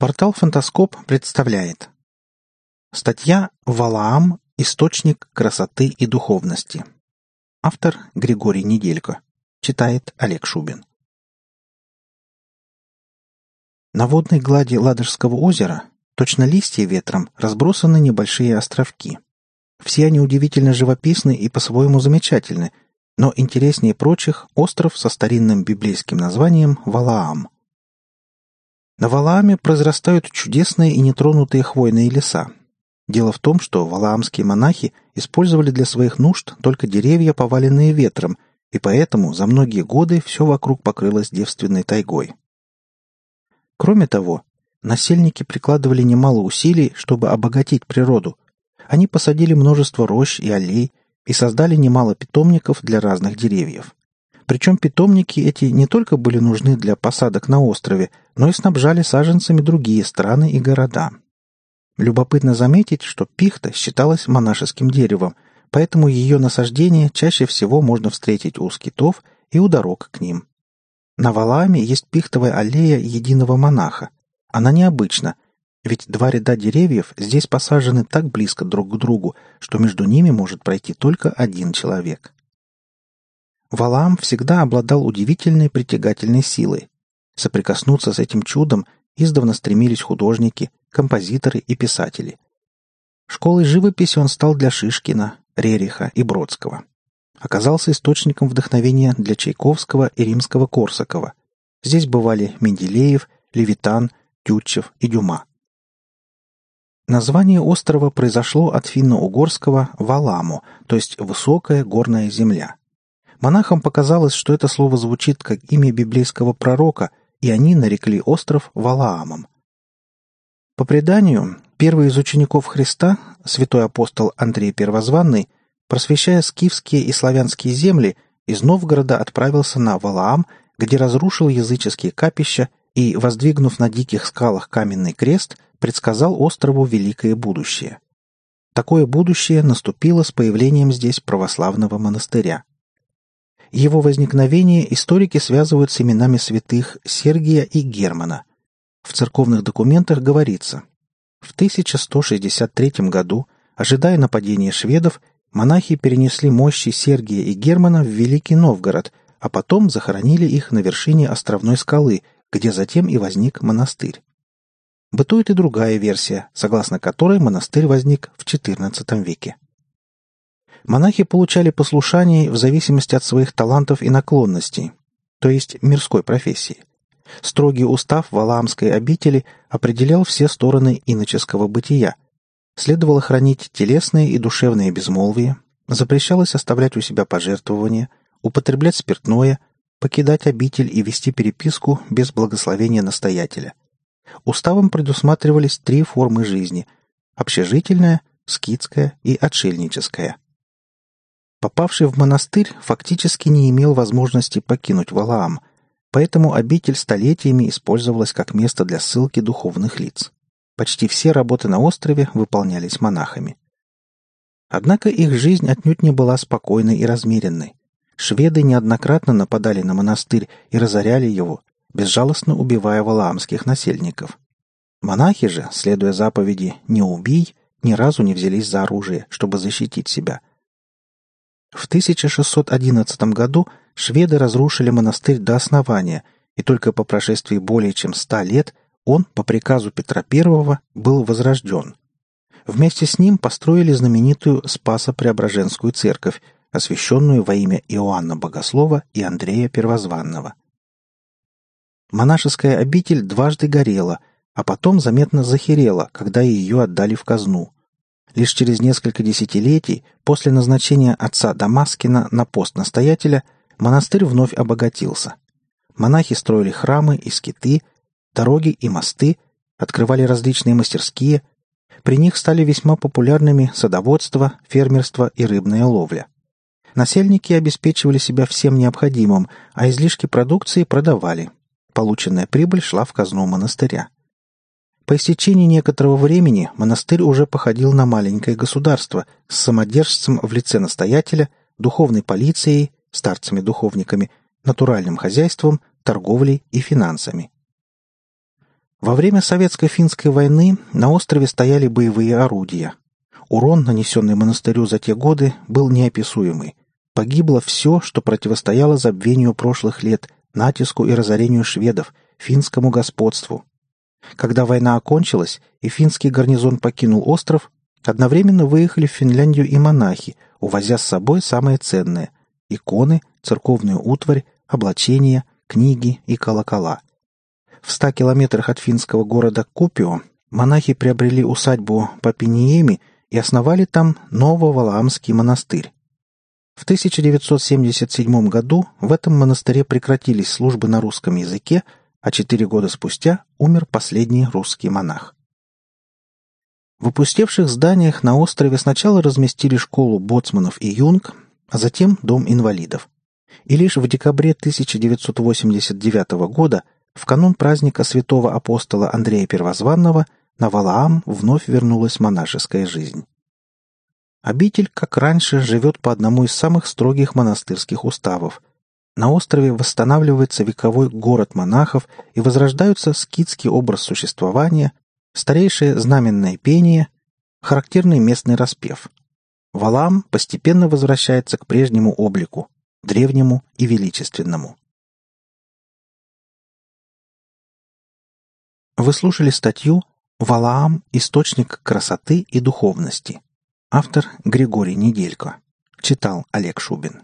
Портал «Фантаскоп» представляет Статья «Валаам. Источник красоты и духовности». Автор Григорий Неделько. Читает Олег Шубин. На водной глади Ладожского озера, точно листья ветром, разбросаны небольшие островки. Все они удивительно живописны и по-своему замечательны, но интереснее прочих остров со старинным библейским названием Валаам – на Валааме произрастают чудесные и нетронутые хвойные леса. Дело в том, что валаамские монахи использовали для своих нужд только деревья, поваленные ветром, и поэтому за многие годы все вокруг покрылось девственной тайгой. Кроме того, насельники прикладывали немало усилий, чтобы обогатить природу. Они посадили множество рощ и аллей и создали немало питомников для разных деревьев. Причем питомники эти не только были нужны для посадок на острове, но и снабжали саженцами другие страны и города. Любопытно заметить, что пихта считалась монашеским деревом, поэтому ее насаждение чаще всего можно встретить у скитов и у дорог к ним. На Валааме есть пихтовая аллея единого монаха. Она необычна, ведь два ряда деревьев здесь посажены так близко друг к другу, что между ними может пройти только один человек. Валаам всегда обладал удивительной притягательной силой. Соприкоснуться с этим чудом издавна стремились художники, композиторы и писатели. Школой живописи он стал для Шишкина, Рериха и Бродского. Оказался источником вдохновения для Чайковского и римского Корсакова. Здесь бывали Менделеев, Левитан, Тютчев и Дюма. Название острова произошло от финно-угорского «валаму», то есть «высокая горная земля». Монахам показалось, что это слово звучит как имя библейского пророка, и они нарекли остров Валаамом. По преданию, первый из учеников Христа, святой апостол Андрей Первозванный, просвещая скифские и славянские земли, из Новгорода отправился на Валаам, где разрушил языческие капища и, воздвигнув на диких скалах каменный крест, предсказал острову великое будущее. Такое будущее наступило с появлением здесь православного монастыря. Его возникновение историки связывают с именами святых Сергия и Германа. В церковных документах говорится, в 1163 году, ожидая нападения шведов, монахи перенесли мощи Сергия и Германа в Великий Новгород, а потом захоронили их на вершине островной скалы, где затем и возник монастырь. Бытует и другая версия, согласно которой монастырь возник в XIV веке. Монахи получали послушание в зависимости от своих талантов и наклонностей, то есть мирской профессии. Строгий устав Валаамской обители определял все стороны иноческого бытия. Следовало хранить телесные и душевные безмолвие, запрещалось оставлять у себя пожертвования, употреблять спиртное, покидать обитель и вести переписку без благословения настоятеля. Уставом предусматривались три формы жизни – общежительная, скитская и отшельническая – Попавший в монастырь фактически не имел возможности покинуть Валаам, поэтому обитель столетиями использовалась как место для ссылки духовных лиц. Почти все работы на острове выполнялись монахами. Однако их жизнь отнюдь не была спокойной и размеренной. Шведы неоднократно нападали на монастырь и разоряли его, безжалостно убивая валаамских насельников. Монахи же, следуя заповеди «не убий», ни разу не взялись за оружие, чтобы защитить себя – в 1611 году шведы разрушили монастырь до основания, и только по прошествии более чем ста лет он, по приказу Петра I, был возрожден. Вместе с ним построили знаменитую Спасо-Преображенскую церковь, освященную во имя Иоанна Богослова и Андрея Первозванного. Монашеская обитель дважды горела, а потом заметно захерела, когда ее отдали в казну – Лишь через несколько десятилетий после назначения отца Дамаскина на пост настоятеля монастырь вновь обогатился. Монахи строили храмы и скиты, дороги и мосты, открывали различные мастерские. При них стали весьма популярными садоводство, фермерство и рыбная ловля. Насельники обеспечивали себя всем необходимым, а излишки продукции продавали. Полученная прибыль шла в казну монастыря. По истечении некоторого времени монастырь уже походил на маленькое государство с самодержцем в лице настоятеля, духовной полицией, старцами-духовниками, натуральным хозяйством, торговлей и финансами. Во время Советско-финской войны на острове стояли боевые орудия. Урон, нанесенный монастырю за те годы, был неописуемый. Погибло все, что противостояло забвению прошлых лет, натиску и разорению шведов, финскому господству. Когда война окончилась и финский гарнизон покинул остров, одновременно выехали в Финляндию и монахи, увозя с собой самое ценное – иконы, церковную утварь, облачения, книги и колокола. В ста километрах от финского города Купио монахи приобрели усадьбу Папиниеми и основали там Нововалаамский монастырь. В 1977 году в этом монастыре прекратились службы на русском языке, а четыре года спустя умер последний русский монах. В опустевших зданиях на острове сначала разместили школу боцманов и юнг, а затем дом инвалидов. И лишь в декабре 1989 года, в канун праздника святого апостола Андрея Первозванного, на Валаам вновь вернулась монашеская жизнь. Обитель, как раньше, живет по одному из самых строгих монастырских уставов. На острове восстанавливается вековой город монахов и возрождаются скитский образ существования, старейшее знаменное пение, характерный местный распев. Валам постепенно возвращается к прежнему облику, древнему и величественному. Вы слушали статью «Валаам. Источник красоты и духовности». Автор Григорий Неделько. Читал Олег Шубин.